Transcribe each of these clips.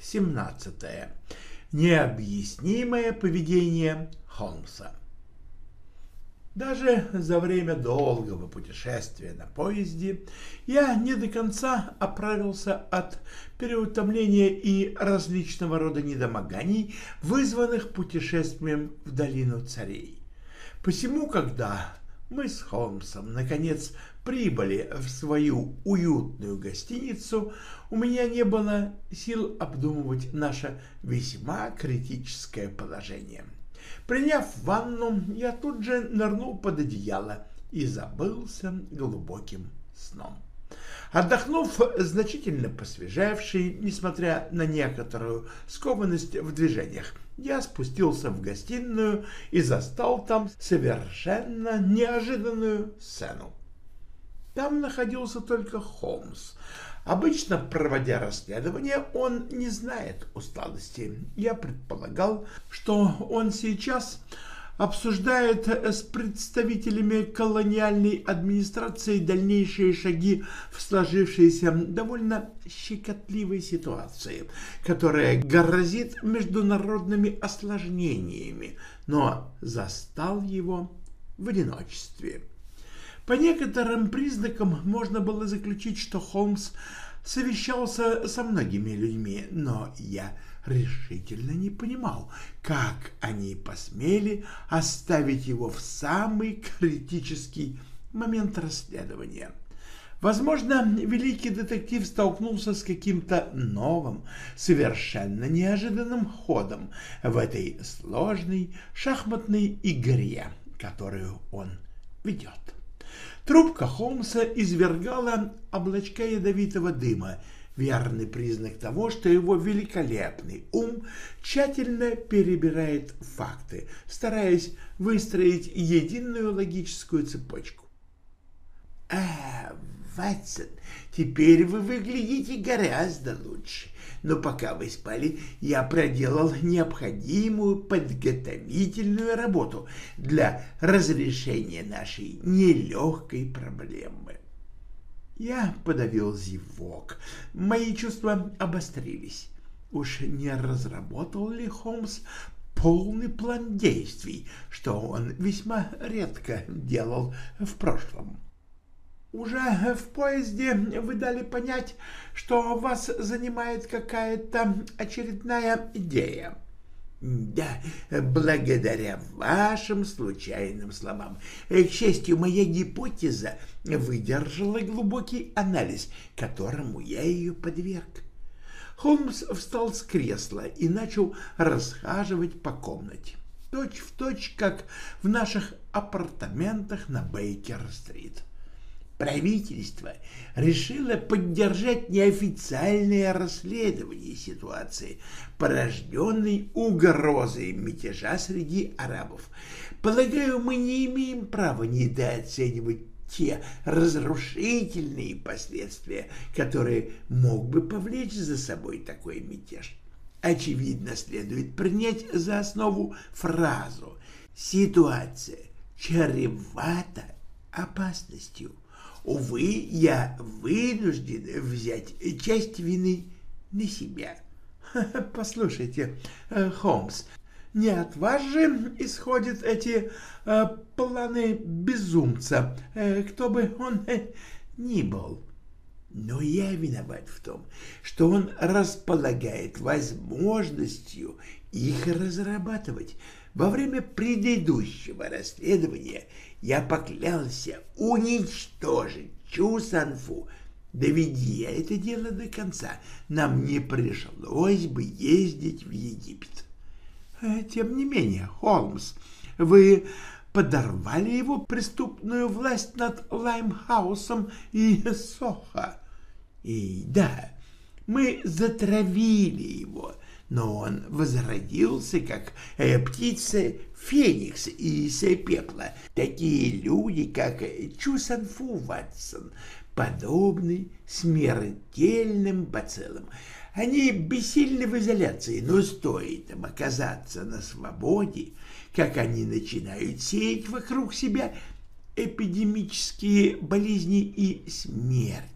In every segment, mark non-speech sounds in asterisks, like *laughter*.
17. Необъяснимое поведение Холмса. Даже за время долгого путешествия на поезде я не до конца оправился от переутомления и различного рода недомоганий, вызванных путешествием в долину царей. Посему, когда мы с Холмсом наконец прибыли в свою уютную гостиницу, у меня не было сил обдумывать наше весьма критическое положение. Приняв ванну, я тут же нырнул под одеяло и забылся глубоким сном. Отдохнув, значительно посвежевший, несмотря на некоторую скованность в движениях, я спустился в гостиную и застал там совершенно неожиданную сцену. Там находился только Холмс. Обычно, проводя расследование, он не знает усталости. Я предполагал, что он сейчас обсуждает с представителями колониальной администрации дальнейшие шаги в сложившейся довольно щекотливой ситуации, которая грозит международными осложнениями, но застал его в одиночестве. По некоторым признакам можно было заключить, что Холмс совещался со многими людьми, но я решительно не понимал, как они посмели оставить его в самый критический момент расследования. Возможно, великий детектив столкнулся с каким-то новым, совершенно неожиданным ходом в этой сложной шахматной игре, которую он ведет. Трубка Холмса извергала облачка ядовитого дыма, верный признак того, что его великолепный ум тщательно перебирает факты, стараясь выстроить единую логическую цепочку. «А, Ватсон, теперь вы выглядите гораздо лучше, но пока вы спали, я проделал необходимую подготовительную работу для разрешения нашей нелегкой проблемы». Я подавил зевок. Мои чувства обострились. Уж не разработал ли Холмс полный план действий, что он весьма редко делал в прошлом? Уже в поезде вы дали понять, что вас занимает какая-то очередная идея. Да, благодаря вашим случайным словам. К счастью, моя гипотеза выдержала глубокий анализ, которому я ее подверг. Холмс встал с кресла и начал расхаживать по комнате, точь в точь, как в наших апартаментах на Бейкер-стрит правительство решило поддержать неофициальное расследование ситуации, порожденной угрозой мятежа среди арабов. Полагаю, мы не имеем права недооценивать те разрушительные последствия, которые мог бы повлечь за собой такой мятеж. Очевидно, следует принять за основу фразу «ситуация чревата опасностью». Увы, я вынужден взять часть вины на себя. *laughs* Послушайте, э, Холмс, не от вас же исходят эти э, планы безумца, э, кто бы он ни был. Но я виноват в том, что он располагает возможностью их разрабатывать. Во время предыдущего расследования я поклялся уничтожить Чу Санфу. Доведи я это дело до конца, нам не пришлось бы ездить в Египет. Э, тем не менее, Холмс, вы подорвали его преступную власть над Лаймхаусом и Сохо. И да, мы затравили его, но он возродился, как э, птица Феникс из пепла. Такие люди, как Чусанфу Ватсон, подобны смертельным бациллам. Они бессильны в изоляции, но стоит им оказаться на свободе, как они начинают сеять вокруг себя эпидемические болезни и смерть.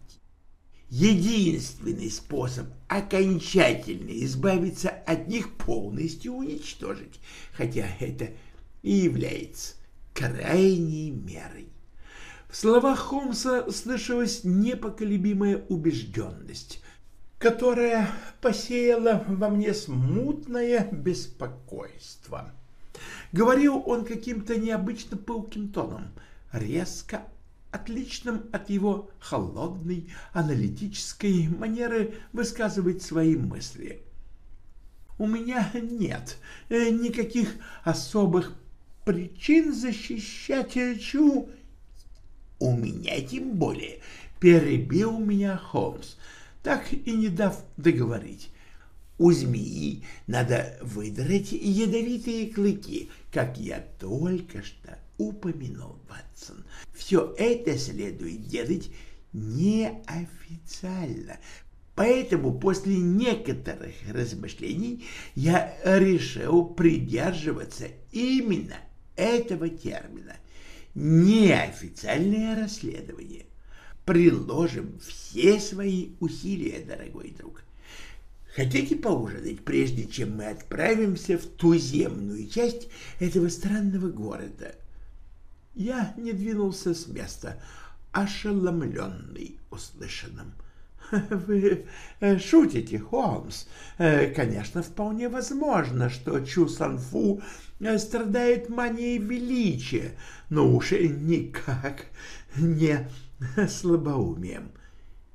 Единственный способ окончательно избавиться от них полностью уничтожить, хотя это и является крайней мерой. В словах Холмса слышалась непоколебимая убежденность, которая посеяла во мне смутное беспокойство. Говорил он каким-то необычно пылким тоном, резко отличным от его холодной аналитической манеры высказывать свои мысли. У меня нет э, никаких особых причин защищать Чу. У меня тем более, перебил меня Холмс, так и не дав договорить. У змеи надо выдрать ядовитые клыки, как я только что упомянул, Ватсон. Все это следует делать неофициально. Поэтому после некоторых размышлений я решил придерживаться именно этого термина – неофициальное расследование. Приложим все свои усилия, дорогой друг. Хотите поужинать, прежде чем мы отправимся в туземную часть этого странного города? Я не двинулся с места, ошеломленный услышанным. *laughs* «Вы э, шутите, Холмс? Э, конечно, вполне возможно, что Чу Санфу э, страдает манией величия, но уж никак не *laughs* слабоумием.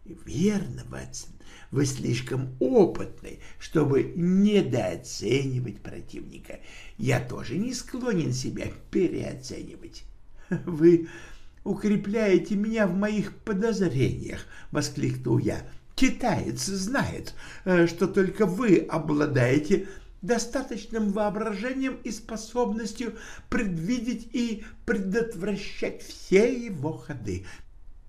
Верно, Ватсон, вы слишком опытный, чтобы недооценивать противника. Я тоже не склонен себя переоценивать. *laughs* Вы укрепляете меня в моих подозрениях, — воскликнул я. Китаец знает, э, что только вы обладаете достаточным воображением и способностью предвидеть и предотвращать все его ходы.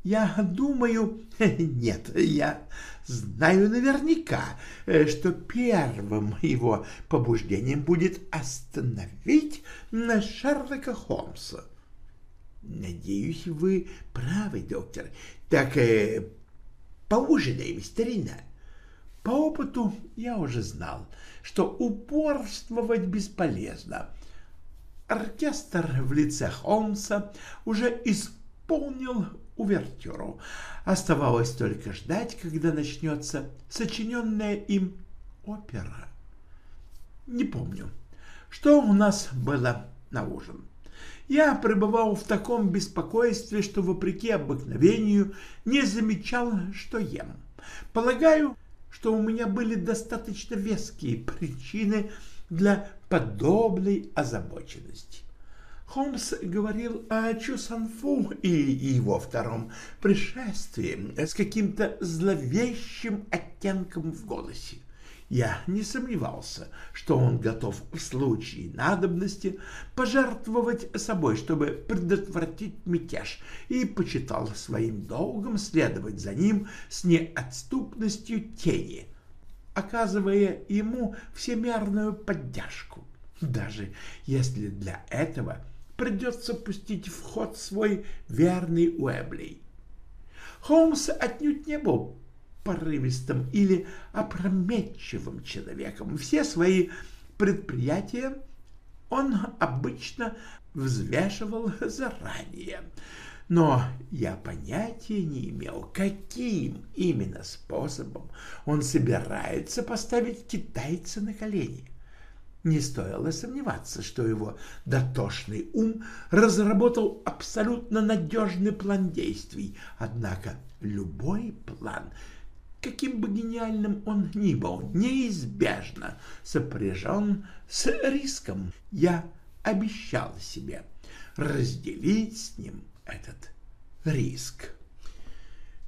Я думаю, *laughs* нет, я знаю наверняка, э, что первым его побуждением будет остановить Шерлока Холмса. Надеюсь, вы правы, доктор. Так э, поужинаем, старина. По опыту я уже знал, что упорствовать бесполезно. Оркестр в лице Холмса уже исполнил увертюру. Оставалось только ждать, когда начнется сочиненная им опера. Не помню, что у нас было на ужин. Я пребывал в таком беспокойстве, что, вопреки обыкновению, не замечал, что ем. Полагаю, что у меня были достаточно веские причины для подобной озабоченности. Холмс говорил о Чусанфу и его втором пришествии с каким-то зловещим оттенком в голосе. Я не сомневался, что он готов в случае надобности пожертвовать собой, чтобы предотвратить мятеж, и почитал своим долгом следовать за ним с неотступностью тени, оказывая ему всемерную поддержку, даже если для этого придется пустить в ход свой верный Уэблей. Холмс отнюдь не был порывистым или опрометчивым человеком. Все свои предприятия он обычно взвешивал заранее. Но я понятия не имел, каким именно способом он собирается поставить китайца на колени. Не стоило сомневаться, что его дотошный ум разработал абсолютно надежный план действий, однако любой план — каким бы гениальным он ни был, неизбежно сопряжен с риском. Я обещал себе разделить с ним этот риск.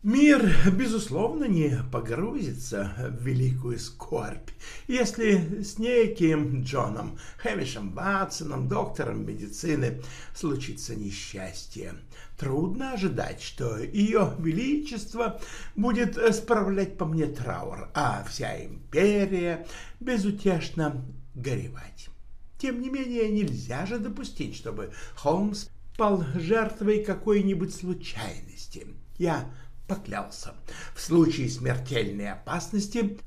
Мир, безусловно, не погрузится в великую скорбь, если с неким Джоном Хэмишем Ватсоном, доктором медицины, случится несчастье. Трудно ожидать, что ее величество будет справлять по мне траур, а вся империя безутешно горевать. Тем не менее, нельзя же допустить, чтобы Холмс пал жертвой какой-нибудь случайности. Я поклялся в случае смертельной опасности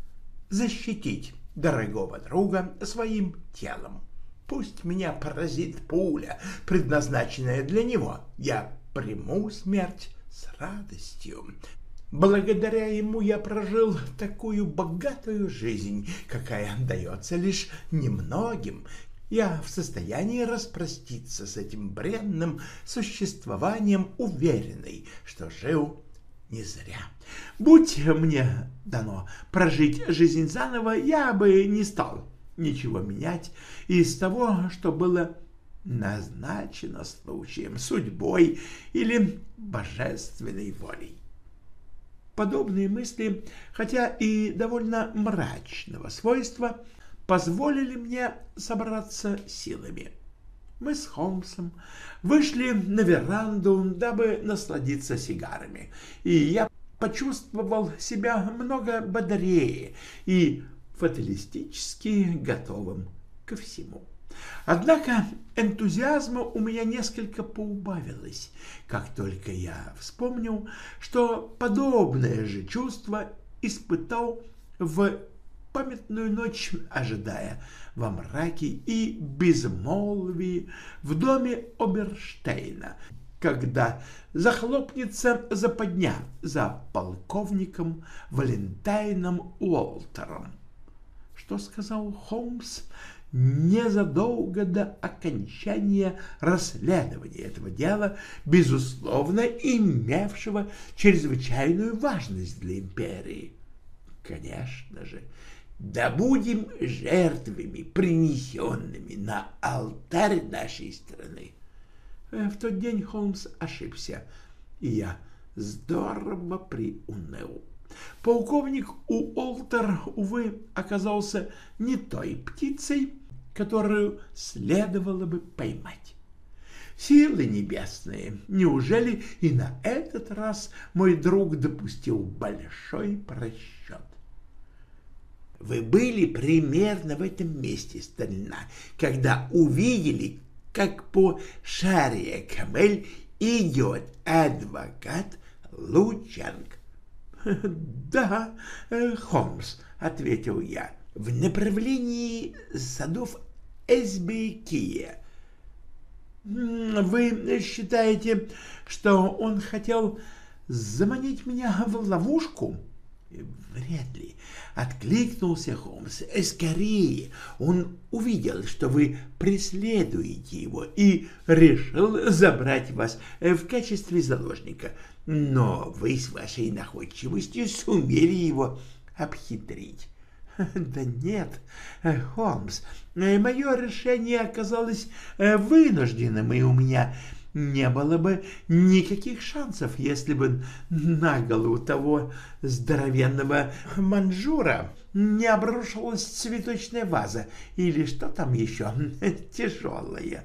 защитить дорогого друга своим телом. Пусть меня поразит пуля, предназначенная для него. Я приму смерть с радостью. Благодаря ему я прожил такую богатую жизнь, какая дается лишь немногим. Я в состоянии распроститься с этим бренным существованием, уверенный, что жил не зря. Будь мне дано прожить жизнь заново, я бы не стал ничего менять из того, что было назначено случаем, судьбой или божественной волей. Подобные мысли, хотя и довольно мрачного свойства, позволили мне собраться силами мы с Холмсом вышли на веранду, дабы насладиться сигарами, и я почувствовал себя много бодрее и фаталистически готовым ко всему. Однако энтузиазма у меня несколько поубавилось, как только я вспомнил, что подобное же чувство испытал в памятную ночь, ожидая во мраке и безмолвии в доме Оберштейна, когда захлопнется западня за полковником Валентайном Уолтером. Что сказал Холмс незадолго до окончания расследования этого дела, безусловно, имевшего чрезвычайную важность для империи? Конечно же, да будем жертвами, принесенными на алтарь нашей страны. Э, в тот день Холмс ошибся, и я здорово приуныл. Полковник Уолтер, увы, оказался не той птицей, которую следовало бы поймать. Силы небесные, неужели и на этот раз мой друг допустил большой просчет? Вы были примерно в этом месте, старина, когда увидели, как по шаре Камель идет адвокат Лучанг. *laughs* — Да, Холмс, — ответил я, — в направлении садов Эсбекия. Вы считаете, что он хотел заманить меня в ловушку? — Вряд ли. Откликнулся Холмс. Скорее, он увидел, что вы преследуете его и решил забрать вас в качестве заложника. Но вы с вашей находчивостью сумели его обхитрить. *laughs* Да нет, Холмс, мое решение оказалось вынужденным, и у меня не было бы никаких шансов, если бы на голову того здоровенного манжура не обрушилась цветочная ваза или что там еще *laughs* тяжелое.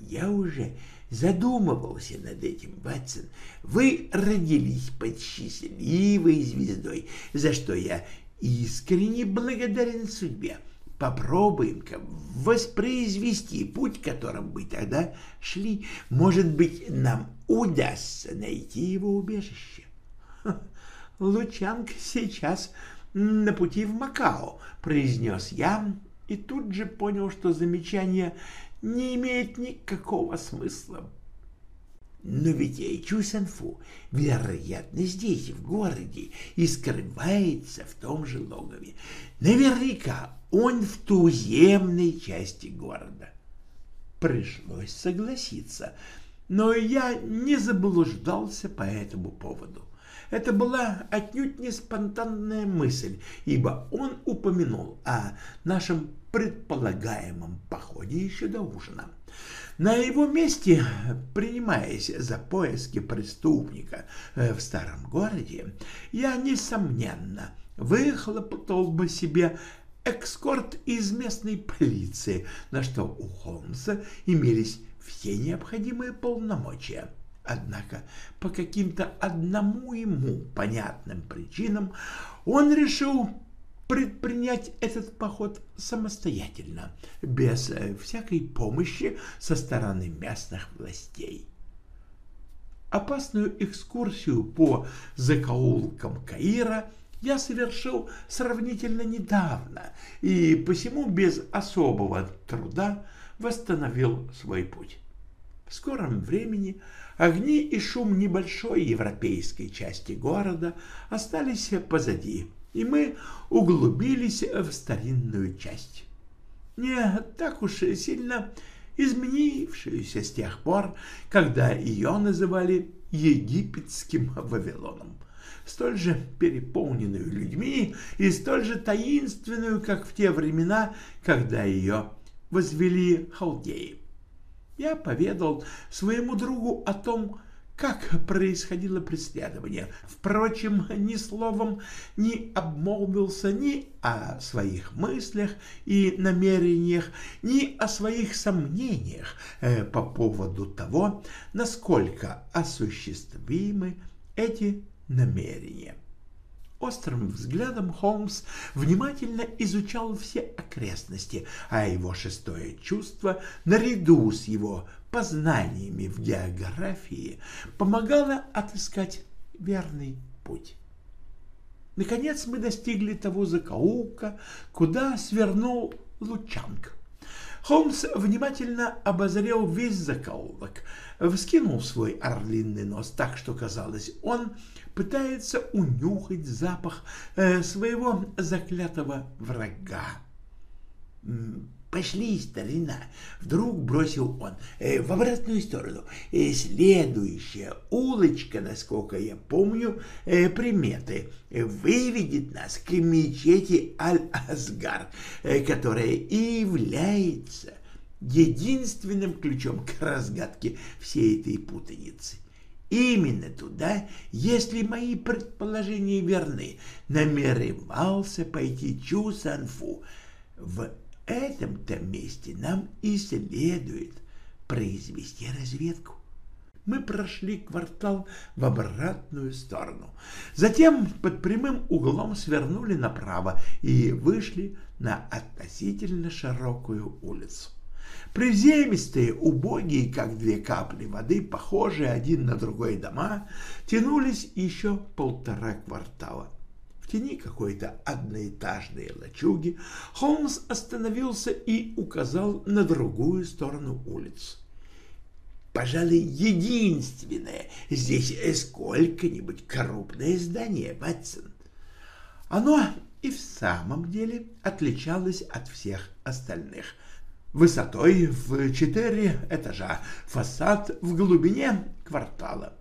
Я уже задумывался над этим, Ватсон. Вы родились под счастливой звездой, за что я искренне благодарен судьбе. Попробуем-ка воспроизвести путь, которым мы тогда шли. Может быть, нам удастся найти его убежище. *laughs* Лучанг сейчас на пути в Макао, произнес я, и тут же понял, что замечание не имеет никакого смысла. Но ведь Чусанфу, вероятно, здесь, в городе, и скрывается в том же логове. Наверняка он в туземной части города. Пришлось согласиться, но я не заблуждался по этому поводу. Это была отнюдь не спонтанная мысль, ибо он упомянул о нашем предполагаемом походе еще до ужина. На его месте, принимаясь за поиски преступника э, в старом городе, я, несомненно, выхлопотал бы себе экскорт из местной полиции, на что у Холмса имелись все необходимые полномочия. Однако по каким-то одному ему понятным причинам он решил предпринять этот поход самостоятельно, без э, всякой помощи со стороны местных властей. Опасную экскурсию по закоулкам Каира я совершил сравнительно недавно и посему без особого труда восстановил свой путь. В скором времени огни и шум небольшой европейской части города остались позади, и мы углубились в старинную часть. Не так уж сильно изменившуюся с тех пор, когда ее называли египетским Вавилоном, столь же переполненную людьми и столь же таинственную, как в те времена, когда ее возвели халдеи. Я поведал своему другу о том, как происходило преследование. Впрочем, ни словом не обмолвился ни о своих мыслях и намерениях, ни о своих сомнениях э, по поводу того, насколько осуществимы эти намерения. Острым взглядом Холмс внимательно изучал все окрестности, а его шестое чувство, наряду с его познаниями в географии, помогало отыскать верный путь. Наконец мы достигли того закоулка, куда свернул Лучанг. Холмс внимательно обозрел весь закоулок, вскинул свой орлиный нос так, что казалось, он пытается унюхать запах э, своего заклятого врага. «Пошли, старина!» — вдруг бросил он э, в обратную сторону. Э, «Следующая улочка, насколько я помню, э, приметы, выведет нас к мечети Аль-Асгар, э, которая и является единственным ключом к разгадке всей этой путаницы. Именно туда, если мои предположения верны, намеревался пойти Чу Санфу. В этом-то месте нам и следует произвести разведку. Мы прошли квартал в обратную сторону. Затем под прямым углом свернули направо и вышли на относительно широкую улицу. Приземистые, убогие, как две капли воды, похожие один на другой дома, тянулись еще полтора квартала. Тени какой-то одноэтажной лачуги Холмс остановился и указал на другую сторону улицы. Пожалуй, единственное здесь сколько-нибудь крупное здание, Ватсон. Оно и в самом деле отличалось от всех остальных – высотой в четыре этажа, фасад в глубине квартала.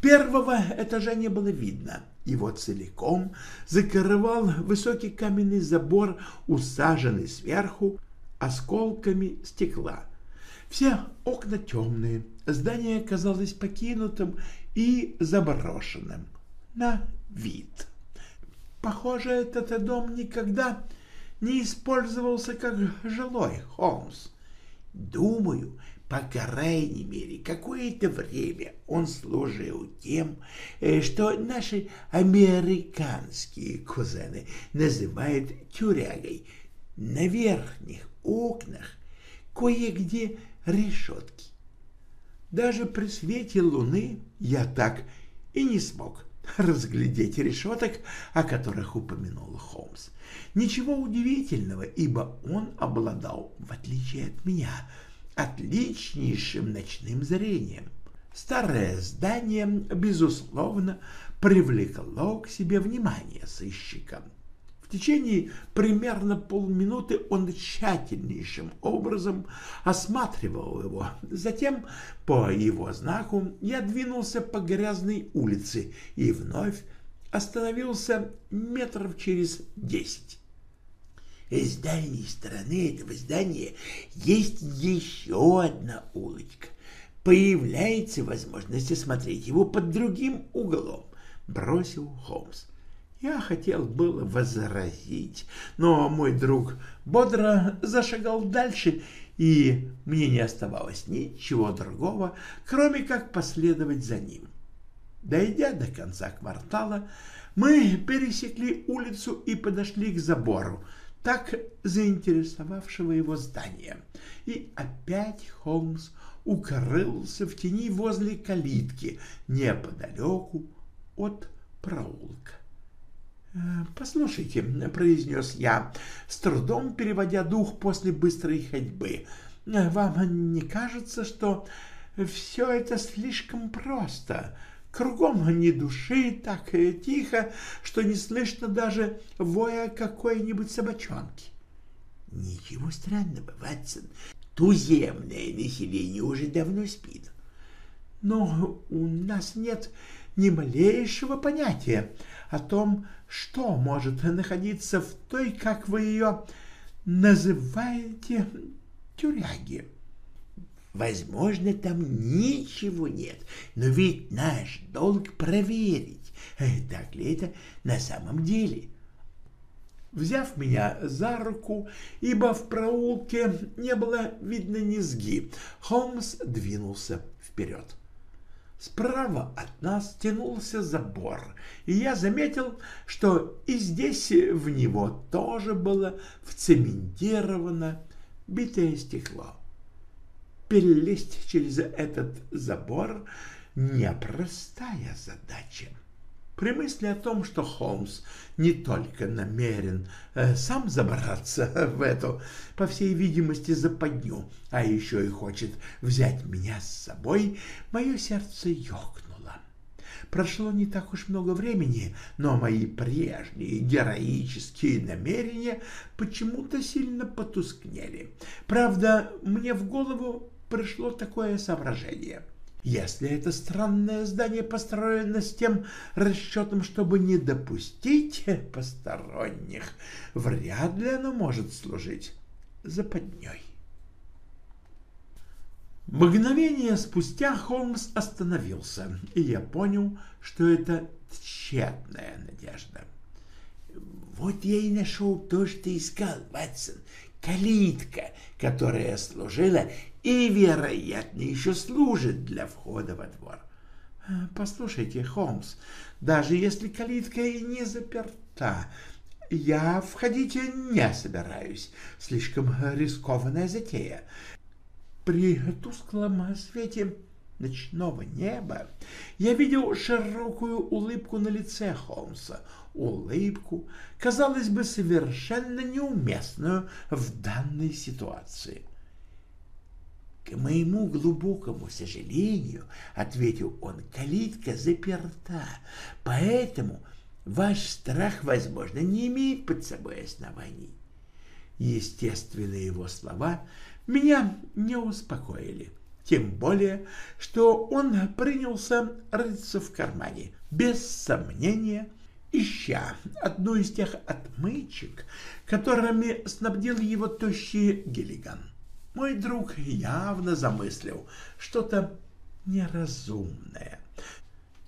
Первого этажа не было видно. Его целиком закрывал высокий каменный забор, усаженный сверху осколками стекла. Все окна темные, здание казалось покинутым и заброшенным на вид. Похоже, этот дом никогда не использовался как жилой, Холмс. Думаю, по крайней мере, какое-то время он служил тем, э, что наши американские кузены называют тюрягой. На верхних окнах кое-где решетки. Даже при свете луны я так и не смог разглядеть решеток, о которых упомянул Холмс. Ничего удивительного, ибо он обладал, в отличие от меня, отличнейшим ночным зрением. Старое здание, безусловно, привлекло к себе внимание сыщика. В течение примерно полминуты он тщательнейшим образом осматривал его. Затем, по его знаку, я двинулся по грязной улице и вновь остановился метров через десять. С дальней стороны этого здания есть еще одна улочка. Появляется возможность осмотреть его под другим углом, бросил Холмс. Я хотел было возразить, но мой друг бодро зашагал дальше, и мне не оставалось ничего другого, кроме как последовать за ним. Дойдя до конца квартала, мы пересекли улицу и подошли к забору, так заинтересовавшего его здания. И опять Холмс укрылся в тени возле калитки, неподалеку от проулка. «Э, «Послушайте», — произнес я, с трудом переводя дух после быстрой ходьбы, — «вам не кажется, что все это слишком просто?» Кругом ни души, так тихо, что не слышно даже воя какой-нибудь собачонки. Ничего странного, Ватсон. Туземное население уже давно спит. Но у нас нет ни малейшего понятия о том, что может находиться в той, как вы ее называете, тюряге. Возможно, там ничего нет, но ведь наш долг проверить, так ли это на самом деле. Взяв меня за руку, ибо в проулке не было видно низги, Холмс двинулся вперед. Справа от нас тянулся забор, и я заметил, что и здесь в него тоже было вцементировано битое стекло перелезть через этот забор — непростая задача. При мысли о том, что Холмс не только намерен э, сам забраться в эту, по всей видимости, западню, а еще и хочет взять меня с собой, мое сердце ёкнуло. Прошло не так уж много времени, но мои прежние героические намерения почему-то сильно потускнели. Правда, мне в голову пришло такое соображение. Если это странное здание построено с тем расчетом, чтобы не допустить посторонних, вряд ли оно может служить западней. Мгновение спустя Холмс остановился, и я понял, что это тщетная надежда. «Вот я и нашел то, что искал, Ватсон, калитка, которая служила и, вероятно, еще служит для входа во двор. Послушайте, Холмс, даже если калитка и не заперта, я входить не собираюсь. Слишком рискованная затея. При тусклом свете ночного неба я видел широкую улыбку на лице Холмса. Улыбку, казалось бы, совершенно неуместную в данной ситуации. — к моему глубокому сожалению, — ответил он, — калитка заперта, поэтому ваш страх, возможно, не имеет под собой оснований. Естественно, его слова меня не успокоили, тем более, что он принялся рыться в кармане, без сомнения, ища одну из тех отмычек, которыми снабдил его тощий Гиллиган. Мой друг явно замыслил что-то неразумное.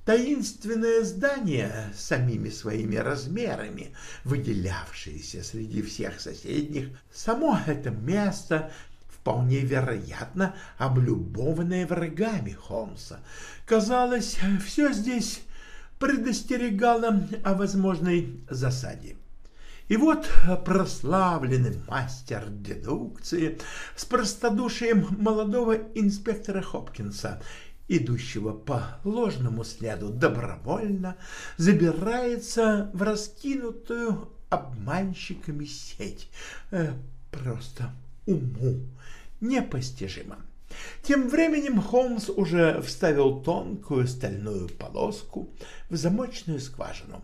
Таинственное здание, самими своими размерами, выделявшееся среди всех соседних, само это место вполне вероятно облюбованное врагами Холмса. Казалось, все здесь предостерегало о возможной засаде. И вот прославленный мастер дедукции с простодушием молодого инспектора Хопкинса, идущего по ложному следу добровольно, забирается в раскинутую обманщиками сеть. Э, просто уму непостижимо. Тем временем Холмс уже вставил тонкую стальную полоску в замочную скважину.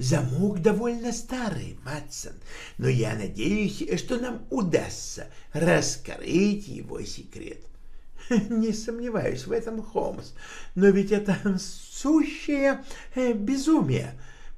Замок довольно старый, Матсон, но я надеюсь, что нам удастся раскрыть его секрет. *laughs* Не сомневаюсь в этом, Холмс, но ведь это сущее э, безумие.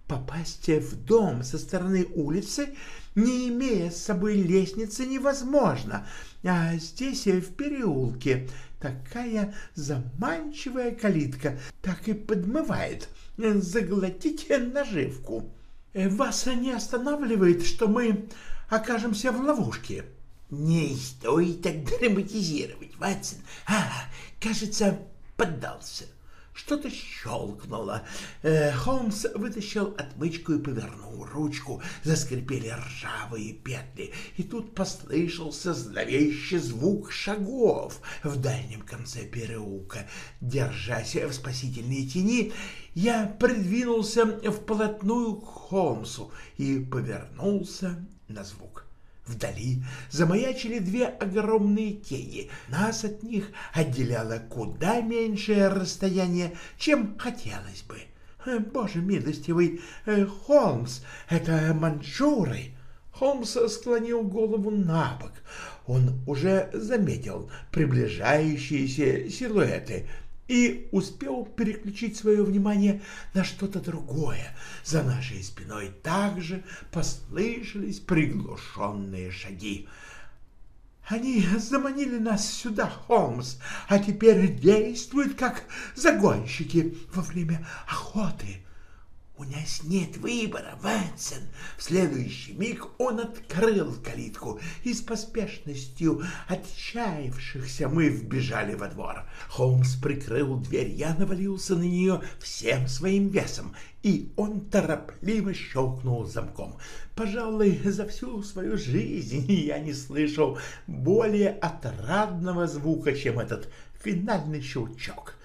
Попасть в дом со стороны улицы, не имея с собой лестницы, невозможно. А здесь, в переулке, такая заманчивая калитка так и подмывает заглотить наживку. Вас не останавливает, что мы окажемся в ловушке? Не стоит так драматизировать, Ватсон. А, кажется, поддался. Что-то щелкнуло. Э, Холмс вытащил отмычку и повернул ручку. Заскрипели ржавые петли. И тут послышался зловещий звук шагов в дальнем конце переулка. Держась в спасительной тени, я придвинулся вплотную к Холмсу и повернулся на звук. Вдали замаячили две огромные тени. Нас от них отделяло куда меньшее расстояние, чем хотелось бы. Э, боже милостивый, э, Холмс, это манчжуры. Холмс склонил голову на бок. Он уже заметил приближающиеся силуэты и успел переключить свое внимание на что-то другое. За нашей спиной также послышались приглушенные шаги. Они заманили нас сюда, Холмс, а теперь действуют как загонщики во время охоты. У нас нет выбора, Ватсон. В следующий миг он открыл калитку, и с поспешностью отчаявшихся мы вбежали во двор. Холмс прикрыл дверь, я навалился на нее всем своим весом, и он торопливо щелкнул замком. Пожалуй, за всю свою жизнь я не слышал более отрадного звука, чем этот финальный щелчок.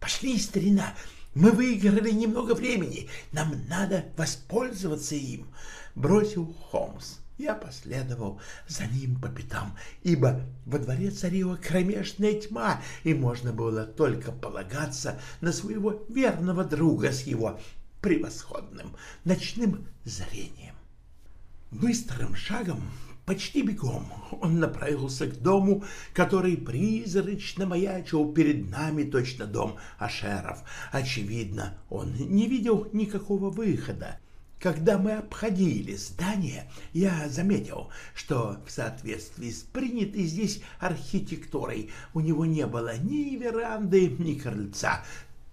«Пошли, старина!» Мы выиграли немного времени, нам надо воспользоваться им, — бросил Холмс. Я последовал за ним по пятам, ибо во дворе царила кромешная тьма, и можно было только полагаться на своего верного друга с его превосходным ночным зрением. Быстрым шагом Почти бегом он направился к дому, который призрачно маячил перед нами точно дом Ашеров. Очевидно, он не видел никакого выхода. Когда мы обходили здание, я заметил, что в соответствии с принятой здесь архитектурой у него не было ни веранды, ни крыльца,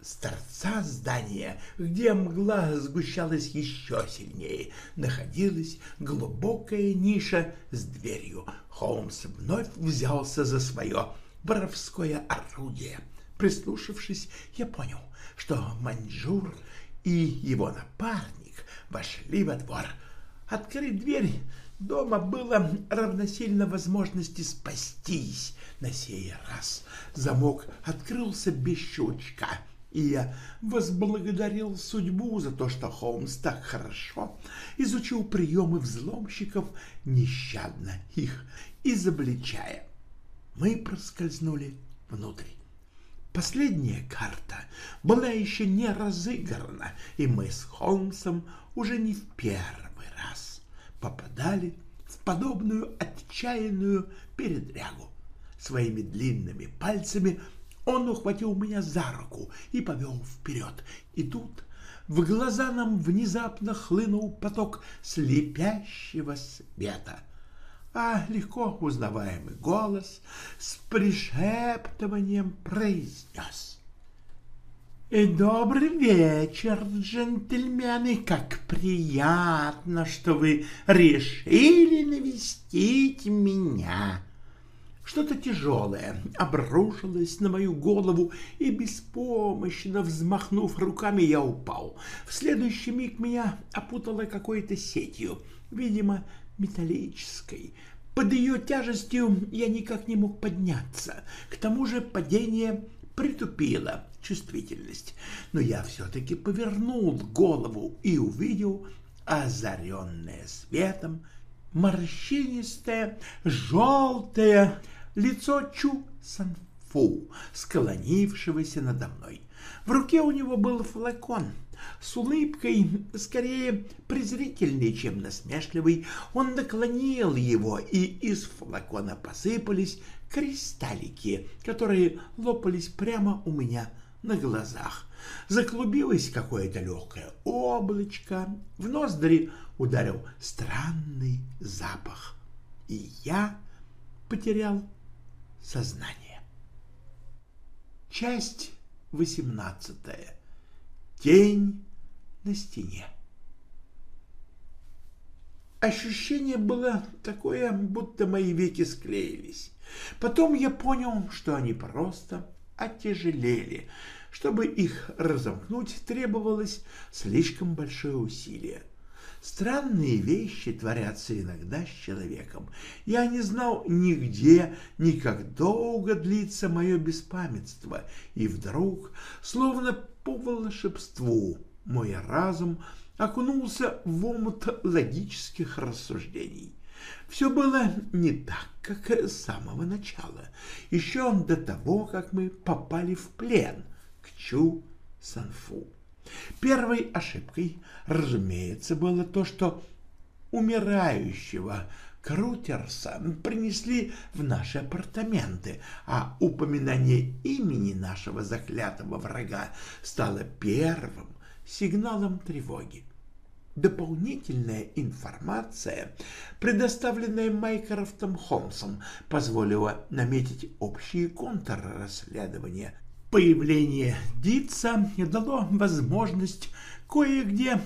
с торца здания, где мгла сгущалась еще сильнее, находилась глубокая ниша с дверью. Холмс вновь взялся за свое воровское орудие. Прислушавшись, я понял, что маньчжур и его напарник вошли во двор. Открыть дверь дома было равносильно возможности спастись на сей раз. Замок открылся без щелчка — и я возблагодарил судьбу за то, что Холмс так хорошо изучил приемы взломщиков, нещадно их изобличая. Мы проскользнули внутрь. Последняя карта была еще не разыграна, и мы с Холмсом уже не в первый раз попадали в подобную отчаянную передрягу. Своими длинными пальцами он ухватил меня за руку и повел вперед. И тут в глаза нам внезапно хлынул поток слепящего света, а легко узнаваемый голос с пришептыванием произнес. «Добрый вечер, джентльмены! Как приятно, что вы решили навестить меня!» Что-то тяжелое обрушилось на мою голову, и беспомощно взмахнув руками, я упал. В следующий миг меня опутало какой-то сетью, видимо, металлической. Под ее тяжестью я никак не мог подняться. К тому же падение притупило чувствительность. Но я все-таки повернул голову и увидел озаренное светом морщинистое, желтое лицо Чу Санфу, склонившегося надо мной. В руке у него был флакон. С улыбкой, скорее презрительной, чем насмешливой, он наклонил его, и из флакона посыпались кристаллики, которые лопались прямо у меня на глазах. Заклубилось какое-то легкое облачко, в ноздри ударил странный запах, и я потерял сознание. Часть восемнадцатая. Тень на стене. Ощущение было такое, будто мои веки склеились. Потом я понял, что они просто отяжелели. Чтобы их разомкнуть, требовалось слишком большое усилие. Странные вещи творятся иногда с человеком. Я не знал нигде, ни как долго длится мое беспамятство, и вдруг, словно по волшебству, мой разум окунулся в омут логических рассуждений. Все было не так, как с самого начала, еще до того, как мы попали в плен к Чу Санфу. Первой ошибкой, разумеется, было то, что умирающего Крутерса принесли в наши апартаменты, а упоминание имени нашего заклятого врага стало первым сигналом тревоги. Дополнительная информация, предоставленная Майкрофтом Холмсом, позволила наметить общие контуры расследования. Появление Дитса дало возможность кое-где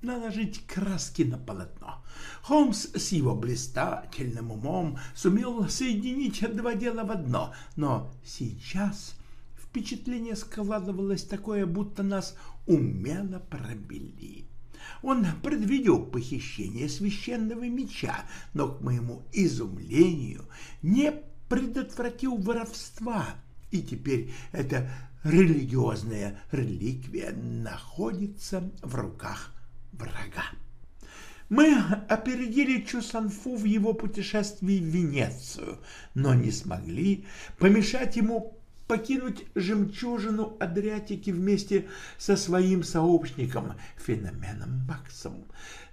наложить краски на полотно. Холмс с его блистательным умом сумел соединить два дела в одно, но сейчас впечатление складывалось такое, будто нас умело пробили. Он предвидел похищение священного меча, но, к моему изумлению, не предотвратил воровства, и теперь эта религиозная реликвия находится в руках врага. Мы опередили Чусанфу в его путешествии в Венецию, но не смогли помешать ему покинуть жемчужину Адриатики вместе со своим сообщником, феноменом Максом.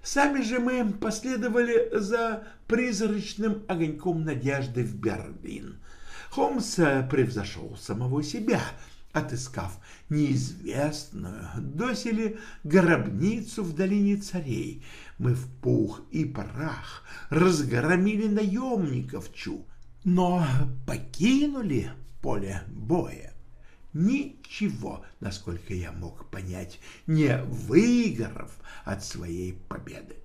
Сами же мы последовали за призрачным огоньком надежды в Берлин. Холмс превзошел самого себя, отыскав неизвестную доселе гробницу в долине царей. Мы в пух и прах разгромили наемников Чу, но покинули поле боя. Ничего, насколько я мог понять, не выиграв от своей победы.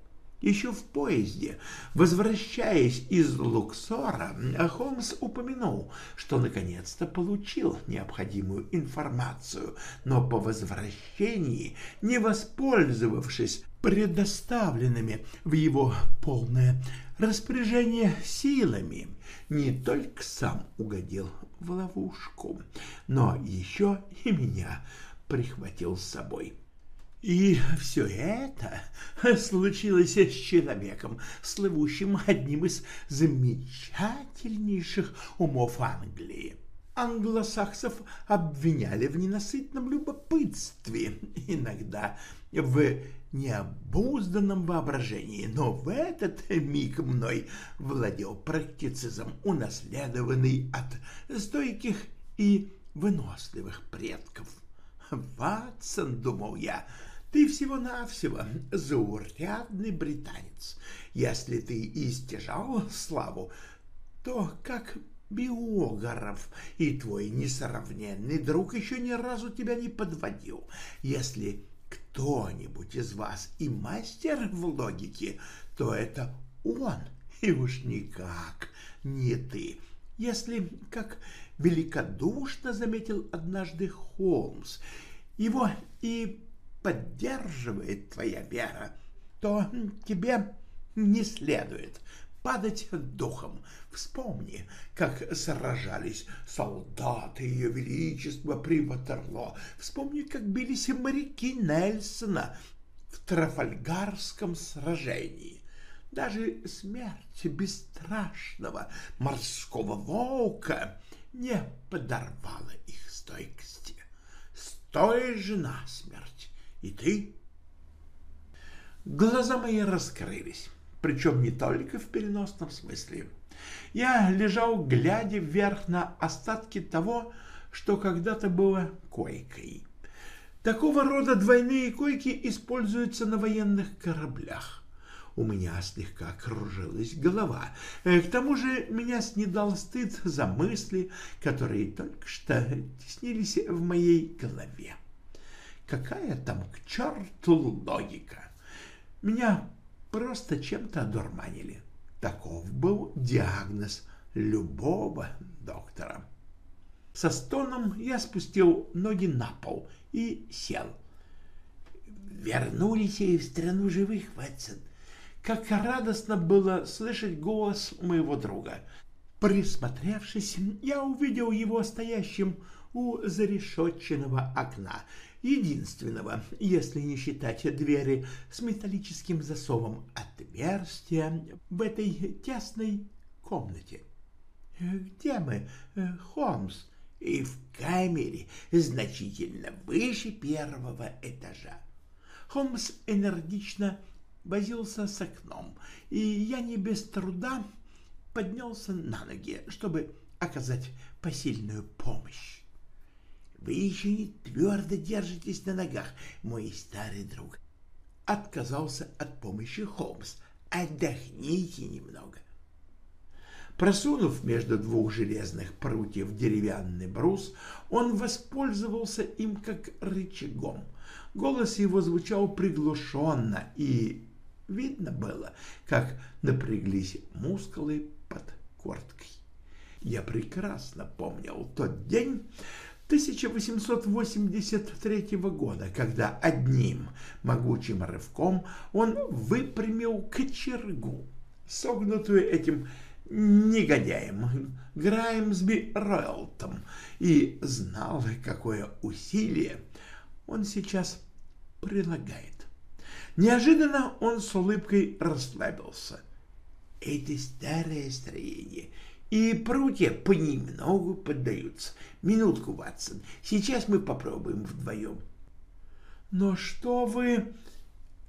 Еще в поезде, возвращаясь из Луксора, Холмс упомянул, что наконец-то получил необходимую информацию, но по возвращении, не воспользовавшись предоставленными в его полное распоряжение силами, не только сам угодил в ловушку, но еще и меня прихватил с собой. И все это случилось с человеком, слывущим одним из замечательнейших умов Англии. Англосаксов обвиняли в ненасытном любопытстве, иногда в необузданном воображении, но в этот миг мной владел практицизм, унаследованный от стойких и выносливых предков. «Ватсон», — думал я, — ты всего-навсего заурядный британец. Если ты и славу, то как биограф, и твой несравненный друг еще ни разу тебя не подводил. Если кто-нибудь из вас и мастер в логике, то это он, и уж никак не ты. Если, как великодушно заметил однажды Холмс, его и поддерживает твоя вера, то тебе не следует падать духом. Вспомни, как сражались солдаты Ее Величества при Ватерло. Вспомни, как бились моряки Нельсона в Трафальгарском сражении. Даже смерть бесстрашного морского волка не подорвала их стойкости. Стой же насмерть, и ты? Глаза мои раскрылись, причем не только в переносном смысле. Я лежал, глядя вверх на остатки того, что когда-то было койкой. Такого рода двойные койки используются на военных кораблях. У меня слегка кружилась голова. Э, к тому же меня снедал стыд за мысли, которые только что теснились в моей голове. Какая там к черту логика? Меня просто чем-то одурманили. Таков был диагноз любого доктора. Со стоном я спустил ноги на пол и сел. Вернулись в страну живых, Ватсон. Как радостно было слышать голос моего друга. Присмотревшись, я увидел его стоящим у зарешетченного окна, единственного, если не считать двери с металлическим засовом отверстия в этой тесной комнате. «Где мы, Холмс?» и в камере значительно выше первого этажа. Холмс энергично возился с окном, и я не без труда поднялся на ноги, чтобы оказать посильную помощь. Вы еще не твердо держитесь на ногах, мой старый друг. Отказался от помощи Холмс. Отдохните немного. Просунув между двух железных прутьев деревянный брус, он воспользовался им как рычагом. Голос его звучал приглушенно, и видно было, как напряглись мускулы под курткой. Я прекрасно помнил тот день 1883 года, когда одним могучим рывком он выпрямил кочергу, согнутую этим негодяем Граймсби Ройлтом и знал, какое усилие он сейчас прилагает. Неожиданно он с улыбкой расслабился. Это старое строение, и прутья понемногу поддаются. Минутку, Ватсон, сейчас мы попробуем вдвоем. Но что вы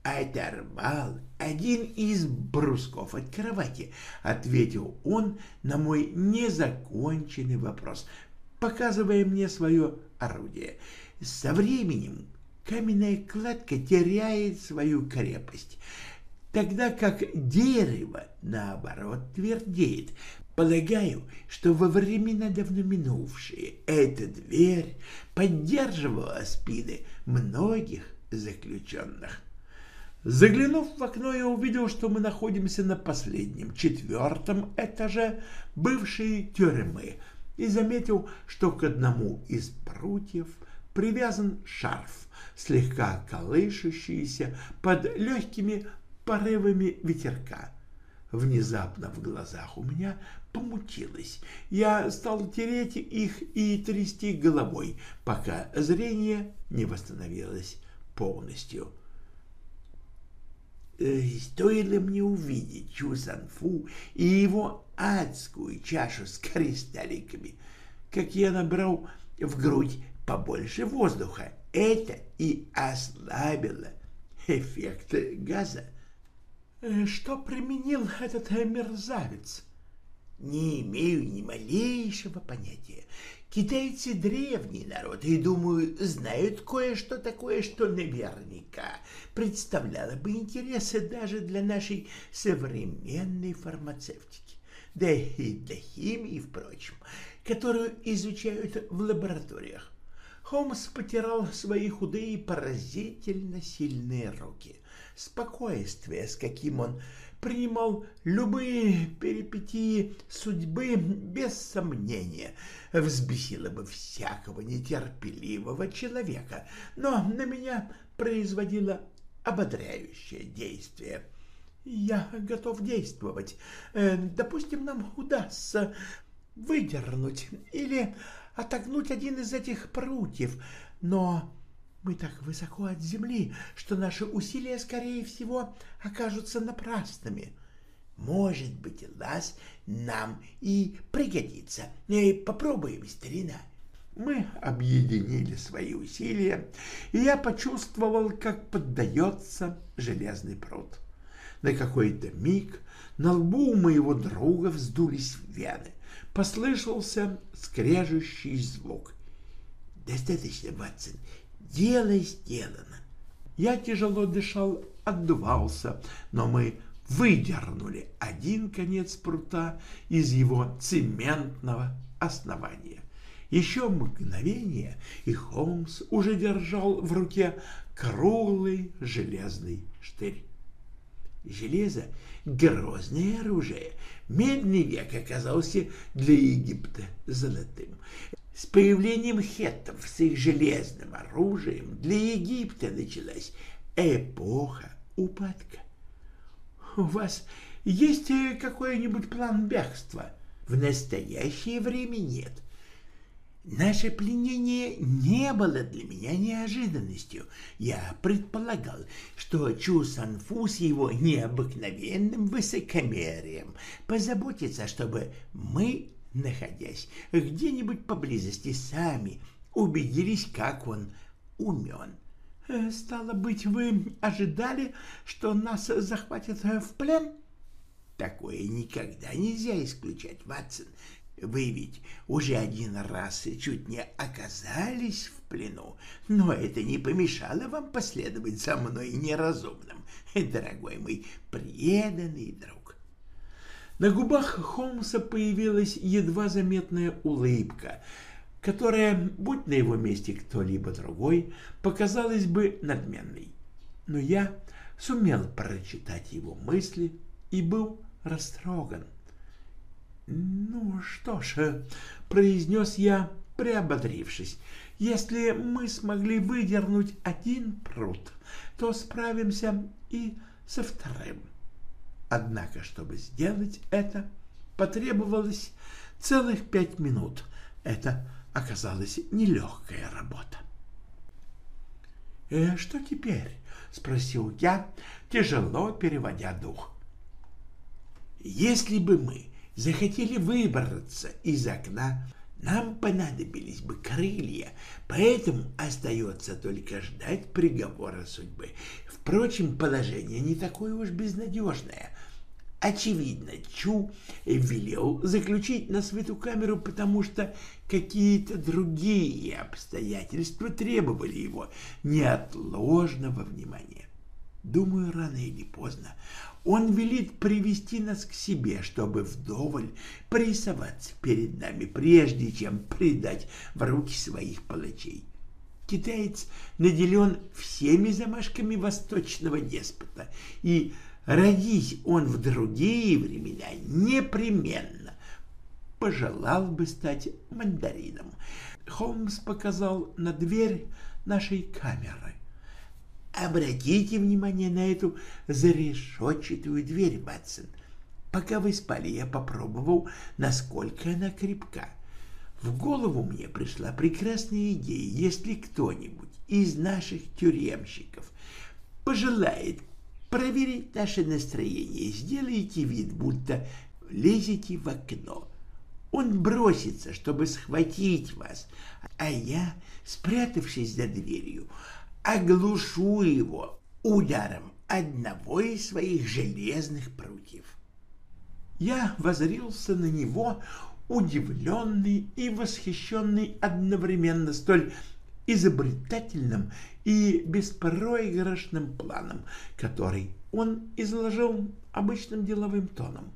оторвал один из брусков от кровати, ответил он на мой незаконченный вопрос, показывая мне свое орудие. Со временем каменная кладка теряет свою крепость, тогда как дерево, наоборот, твердеет. Полагаю, что во времена давно минувшие эта дверь поддерживала спины многих заключенных. Заглянув в окно, я увидел, что мы находимся на последнем, четвертом этаже бывшей тюрьмы, и заметил, что к одному из прутьев привязан шарф, слегка колышущийся под легкими порывами ветерка. Внезапно в глазах у меня помутилось. Я стал тереть их и трясти головой, пока зрение не восстановилось полностью. Э, стоило мне увидеть Чу Санфу и его адскую чашу с кристалликами, как я набрал в грудь побольше воздуха. Это и ослабило эффект газа. Э, что применил этот мерзавец? Не имею ни малейшего понятия. Китайцы древний народ и, думаю, знают кое-что такое, что наверняка представляло бы интересы даже для нашей современной фармацевтики, да и для химии, впрочем, которую изучают в лабораториях. Холмс потирал свои худые, поразительно сильные руки. Спокойствие, с каким он принимал любые перипетии судьбы без сомнения, взбесило бы всякого нетерпеливого человека, но на меня производило ободряющее действие. Я готов действовать. Э, допустим, нам удастся выдернуть или отогнуть один из этих прутьев, но мы так высоко от земли, что наши усилия, скорее всего, окажутся напрасными. Может быть, лаз нам и пригодится. И попробуем, старина. Мы объединили свои усилия, и я почувствовал, как поддается железный пруд. На какой-то миг на лбу у моего друга вздулись вены. Послышался скрежущий звук. «Достаточно, Ватсон, Дело сделано. Я тяжело дышал, отдувался, но мы выдернули один конец прута из его цементного основания. Еще мгновение, и Холмс уже держал в руке круглый железный штырь. Железо — грозное оружие. Медный век оказался для Египта золотым. С появлением хеттов с их железным оружием для Египта началась эпоха упадка. У вас есть э, какой-нибудь план бегства? В настоящее время нет. Наше пленение не было для меня неожиданностью. Я предполагал, что Чу Санфу с его необыкновенным высокомерием позаботится, чтобы мы находясь где-нибудь поблизости, сами убедились, как он умен. Э, «Стало быть, вы ожидали, что нас захватят в плен?» «Такое никогда нельзя исключать, Ватсон. Вы ведь уже один раз чуть не оказались в плену, но это не помешало вам последовать за мной неразумным, дорогой мой преданный друг. На губах Холмса появилась едва заметная улыбка, которая, будь на его месте кто-либо другой, показалась бы надменной. Но я сумел прочитать его мысли и был растроган. «Ну что ж», — произнес я, приободрившись, — «если мы смогли выдернуть один пруд, то справимся и со вторым». Однако, чтобы сделать это, потребовалось целых пять минут. Это оказалась нелегкая работа. «Э, «Что теперь?» — спросил я, тяжело переводя дух. «Если бы мы захотели выбраться из окна, нам понадобились бы крылья, поэтому остается только ждать приговора судьбы. Впрочем, положение не такое уж безнадежное. Очевидно, Чу велел заключить нас в эту камеру, потому что какие-то другие обстоятельства требовали его неотложного внимания. Думаю, рано или поздно он велит привести нас к себе, чтобы вдоволь порисоваться перед нами, прежде чем предать в руки своих палачей. Китаец наделен всеми замашками восточного деспота и Родись он в другие времена, непременно пожелал бы стать мандарином. Холмс показал на дверь нашей камеры. Обратите внимание на эту зарешетчатую дверь, Батсон. Пока вы спали, я попробовал, насколько она крепка. В голову мне пришла прекрасная идея, если кто-нибудь из наших тюремщиков пожелает проверить наше настроение. Сделайте вид, будто лезете в окно. Он бросится, чтобы схватить вас, а я, спрятавшись за дверью, оглушу его ударом одного из своих железных прутьев. Я возрился на него, удивленный и восхищенный одновременно столь изобретательным и беспроигрышным планом, который он изложил обычным деловым тоном.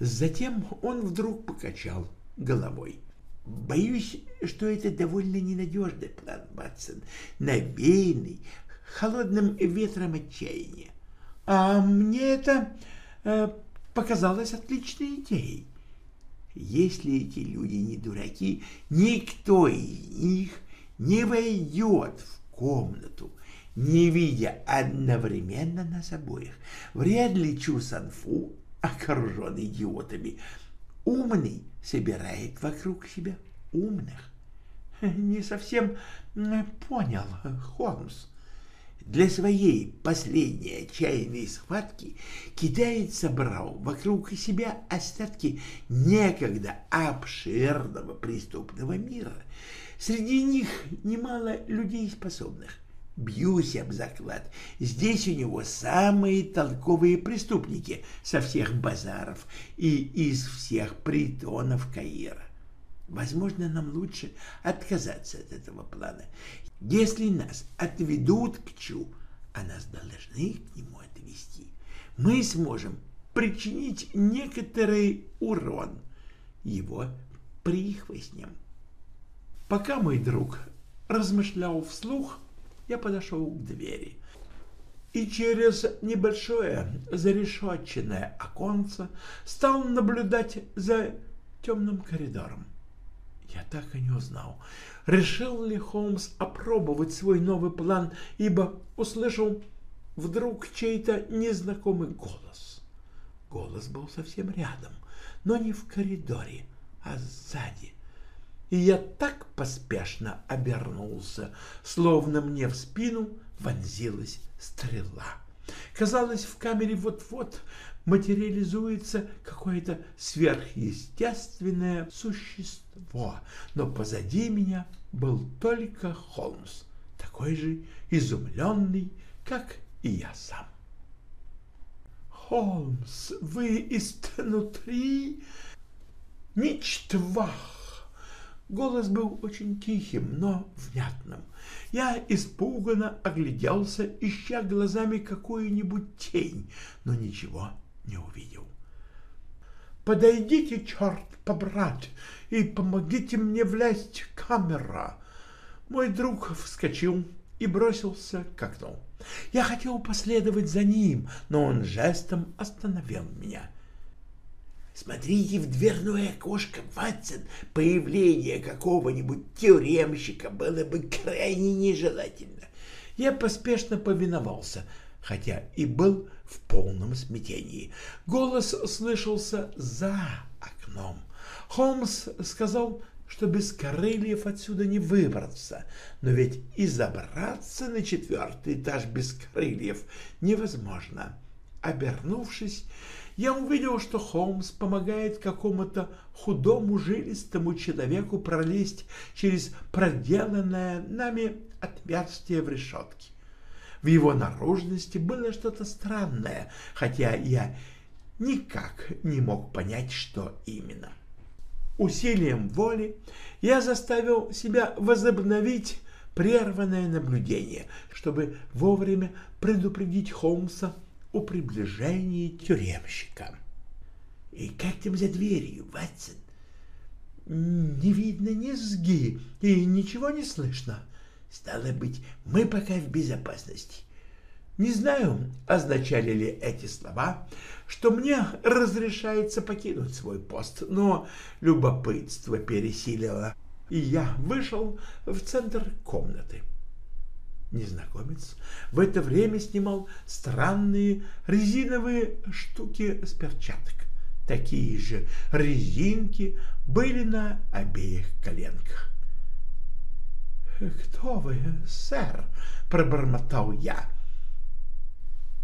Затем он вдруг покачал головой. Боюсь, что это довольно ненадежный план, Батсон, навеянный холодным ветром отчаяния. А мне это э, показалось отличной идеей. Если эти люди не дураки, никто из них не войдет в комнату, не видя одновременно нас обоих. Вряд ли Чу Санфу, окруженный идиотами, умный собирает вокруг себя умных. *laughs* Не совсем понял Холмс. Для своей последней отчаянной схватки китаец собрал вокруг себя остатки некогда обширного преступного мира — Среди них немало людей способных. Бьюсь об заклад, здесь у него самые толковые преступники со всех базаров и из всех притонов Каира. Возможно, нам лучше отказаться от этого плана. Если нас отведут к Чу, а нас должны к нему отвести, мы сможем причинить некоторый урон его прихвостням. Пока мой друг размышлял вслух, я подошел к двери и через небольшое зарешетченное оконце стал наблюдать за темным коридором. Я так и не узнал, решил ли Холмс опробовать свой новый план, ибо услышал вдруг чей-то незнакомый голос. Голос был совсем рядом, но не в коридоре, а сзади. И я так поспешно обернулся, словно мне в спину вонзилась стрела. Казалось, в камере вот-вот материализуется какое-то сверхъестественное существо, но позади меня был только Холмс, такой же изумленный, как и я сам. «Холмс, вы изнутри?» «Ничтвах!» Голос был очень тихим, но внятным. Я испуганно огляделся, ища глазами какую-нибудь тень, но ничего не увидел. «Подойдите, черт побрать, и помогите мне влезть камера!» Мой друг вскочил и бросился к окну. Я хотел последовать за ним, но он жестом остановил меня. Смотрите в дверное окошко, Ватсон. Появление какого-нибудь тюремщика было бы крайне нежелательно. Я поспешно повиновался, хотя и был в полном смятении. Голос слышался за окном. Холмс сказал что без крыльев отсюда не выбраться, но ведь и забраться на четвертый этаж без крыльев невозможно. Обернувшись, я увидел, что Холмс помогает какому-то худому жилистому человеку пролезть через проделанное нами отверстие в решетке. В его наружности было что-то странное, хотя я никак не мог понять, что именно. — Усилием воли я заставил себя возобновить прерванное наблюдение, чтобы вовремя предупредить Холмса о приближении тюремщика. «И как там за дверью, Ватсон?» «Не видно низги, и ничего не слышно. Стало быть, мы пока в безопасности. Не знаю, означали ли эти слова, что мне разрешается покинуть свой пост, но любопытство пересилило, и я вышел в центр комнаты. Незнакомец в это время снимал странные резиновые штуки с перчаток. Такие же резинки были на обеих коленках. «Кто вы, сэр?» — пробормотал я.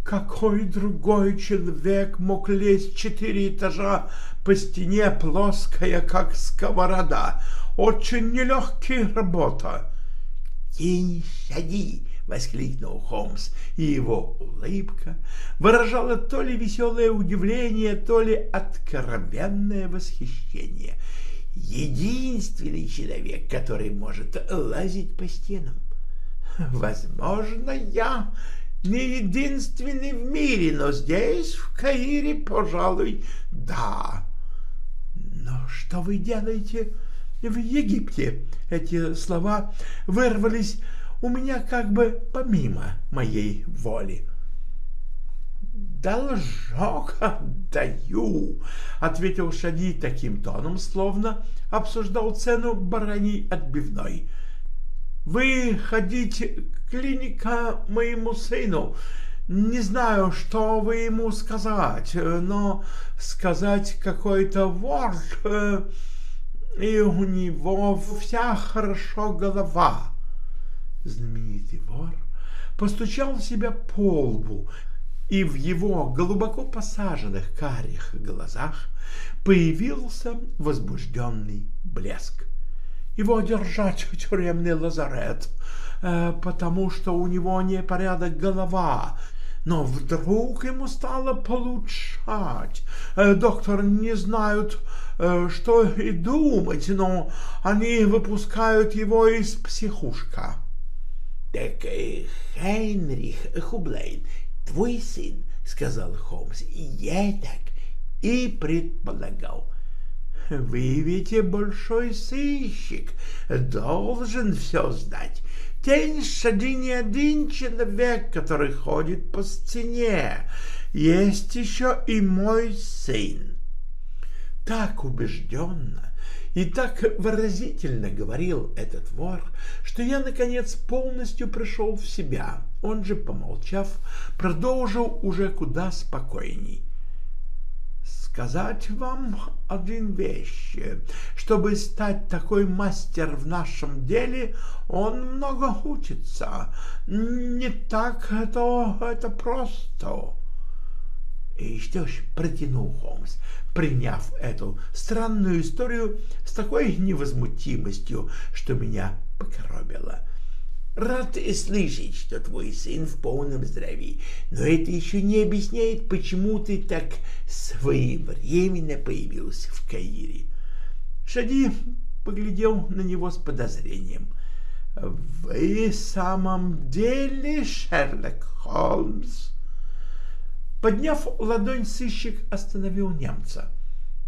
Какой другой человек мог лезть четыре этажа по стене, плоская, как сковорода? Очень нелегкая работа. «Тень, сади!» — воскликнул Холмс, и его улыбка выражала то ли веселое удивление, то ли откровенное восхищение. Единственный человек, который может лазить по стенам. Возможно, я не единственный в мире, но здесь, в Каире, пожалуй, да. Но что вы делаете в Египте? Эти слова вырвались у меня как бы помимо моей воли. «Должок отдаю», — ответил Шади таким тоном, словно обсуждал цену бараньей отбивной. «Вы ходите клиника моему сыну. Не знаю, что вы ему сказать, но сказать какой-то вор, э, и у него вся хорошо голова. Знаменитый вор постучал себя по лбу, и в его глубоко посаженных карих глазах появился возбужденный блеск. Его держать в тюремный лазарет, Э, потому что у него непорядок голова. Но вдруг ему стало получать. Э, доктор не знают, э, что и думать, но они выпускают его из психушка. Так э, Хайнрих Хублейн, твой сын, — сказал Холмс, — я так и предполагал. Вы ведь большой сыщик, должен все знать. Тень Шади не один человек, который ходит по стене. Есть еще и мой сын. Так убежденно и так выразительно говорил этот вор, что я, наконец, полностью пришел в себя. Он же, помолчав, продолжил уже куда спокойней сказать вам один вещь. Чтобы стать такой мастер в нашем деле, он много учится. Не так то это просто. И что ж, протянул Холмс, приняв эту странную историю с такой невозмутимостью, что меня покоробило. Рад слышать, что твой сын в полном здравии, но это еще не объясняет, почему ты так своевременно появился в Каире. Шади поглядел на него с подозрением. — Вы в самом деле Шерлок Холмс? Подняв ладонь, сыщик остановил немца.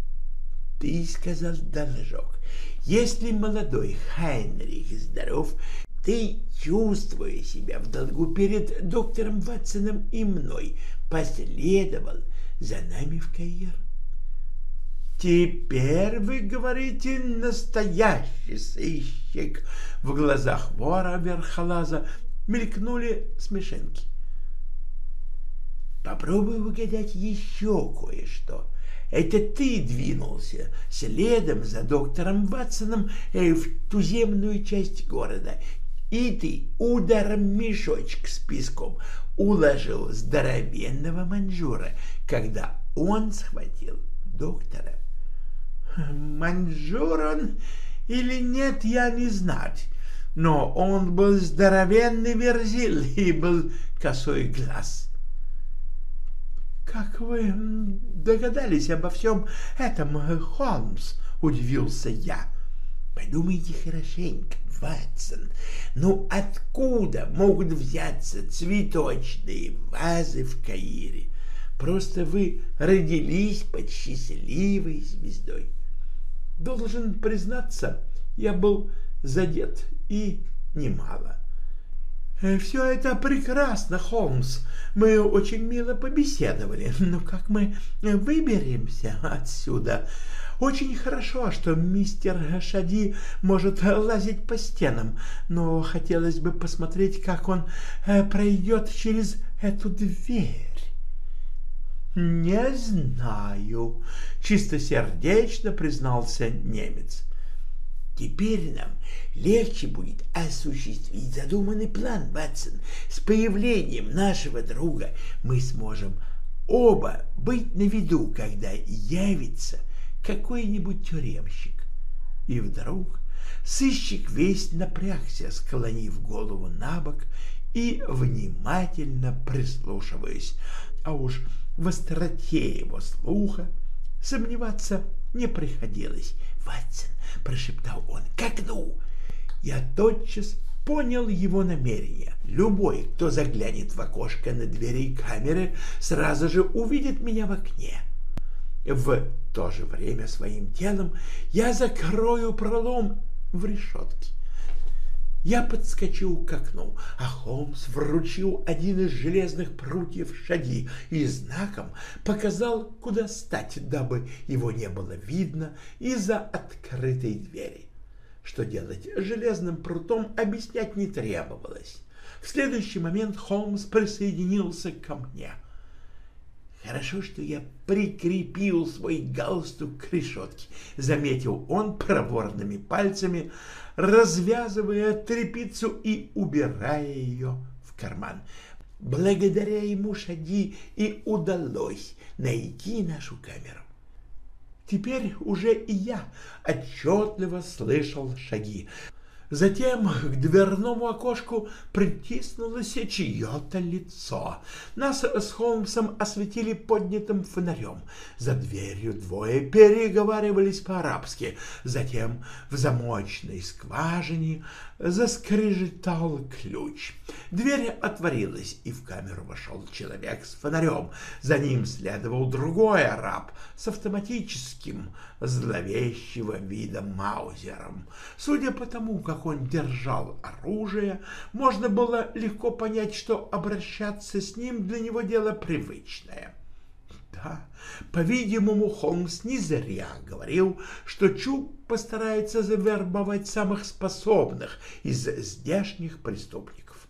— Ты сказал, должок, если молодой Хайнрих здоров, ты, чувствуя себя в долгу перед доктором Ватсоном и мной, последовал за нами в Каир. Теперь вы говорите настоящий сыщик. В глазах вора Верхолаза мелькнули смешинки. Попробуй угадать еще кое-что. Это ты двинулся следом за доктором Ватсоном э, в туземную часть города и ты ударом мешочек с песком уложил здоровенного манжура, когда он схватил доктора. Манжур он или нет, я не знать, но он был здоровенный верзил и был косой глаз. «Как вы догадались обо всем этом, Холмс?» — удивился я. «Подумайте хорошенько. Ватсон, ну откуда могут взяться цветочные вазы в Каире? Просто вы родились под счастливой звездой. Должен признаться, я был задет и немало. Э, «Все это прекрасно, Холмс. Мы очень мило побеседовали. Но как мы выберемся отсюда? Очень хорошо, что мистер Шади может лазить по стенам, но хотелось бы посмотреть, как он э, пройдет через эту дверь. «Не знаю», — чистосердечно признался немец. «Теперь нам легче будет осуществить задуманный план, Батсон. С появлением нашего друга мы сможем оба быть на виду, когда явится какой-нибудь тюремщик. И вдруг сыщик весь напрягся, склонив голову на бок и внимательно прислушиваясь, а уж в остроте его слуха сомневаться не приходилось. «Ватсон!» — прошептал он. «К окну!» Я тотчас понял его намерение. Любой, кто заглянет в окошко на двери камеры, сразу же увидит меня в окне. В то же время своим телом я закрою пролом в решетке. Я подскочил к окну, а Холмс вручил один из железных прутьев шаги и знаком показал, куда стать, дабы его не было видно из-за открытой двери. Что делать железным прутом объяснять не требовалось. В следующий момент Холмс присоединился ко мне. Хорошо, что я прикрепил свой галстук к решетке, заметил он проворными пальцами, развязывая трепицу и убирая ее в карман. Благодаря ему Шади и удалось найти нашу камеру. Теперь уже и я отчетливо слышал шаги. Затем к дверному окошку притиснулось чье-то лицо. Нас с Холмсом осветили поднятым фонарем. За дверью двое переговаривались по-арабски. Затем в замочной скважине заскрежетал ключ. Дверь отворилась, и в камеру вошел человек с фонарем. За ним следовал другой араб с автоматическим зловещего вида маузером. Судя по тому, как он держал оружие, можно было легко понять, что обращаться с ним для него дело привычное. Да, по-видимому, Холмс не зря говорил, что Чуб постарается завербовать самых способных из здешних преступников.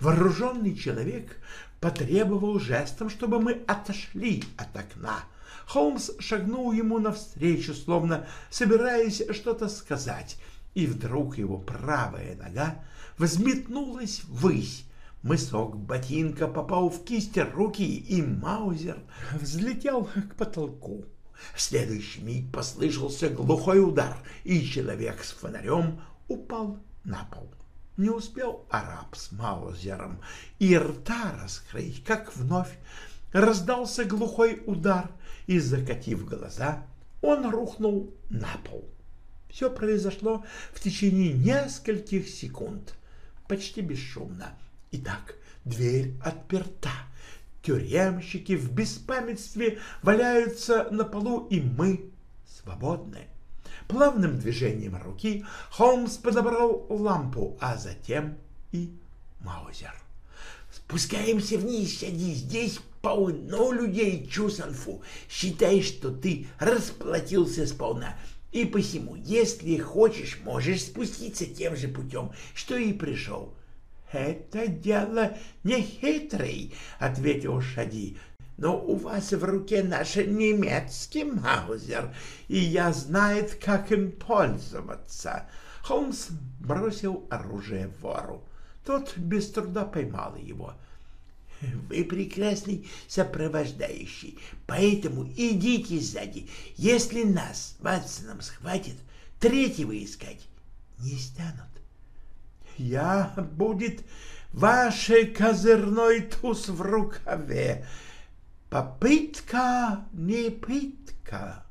Вооруженный человек потребовал жестом, чтобы мы отошли от окна. Холмс шагнул ему навстречу, словно собираясь что-то сказать, и вдруг его правая нога взметнулась ввысь. Мысок ботинка попал в кисть руки, и Маузер взлетел к потолку. В следующий миг послышался глухой удар, и человек с фонарем упал на пол. Не успел араб с Маузером и рта раскрыть, как вновь раздался глухой удар, и, закатив глаза, он рухнул на пол. Все произошло в течение нескольких секунд, почти бесшумно. Итак, дверь отперта. Тюремщики в беспамятстве валяются на полу, и мы свободны. Плавным движением руки Холмс подобрал лампу, а затем и Маузер. «Спускаемся вниз, сяди, здесь полно людей, Чусанфу. Считай, что ты расплатился сполна. И посему, если хочешь, можешь спуститься тем же путем, что и пришел. — Это дело не хитрый, — ответил Шади, — но у вас в руке наш немецкий маузер, и я знает, как им пользоваться. Холмс бросил оружие вору. Тот без труда поймал его. Вы прекрасный сопровождающий, поэтому идите сзади. Если нас Ватсоном схватит, третьего искать не станут. Я будет ваше козырной туз в рукаве. Попытка не пытка.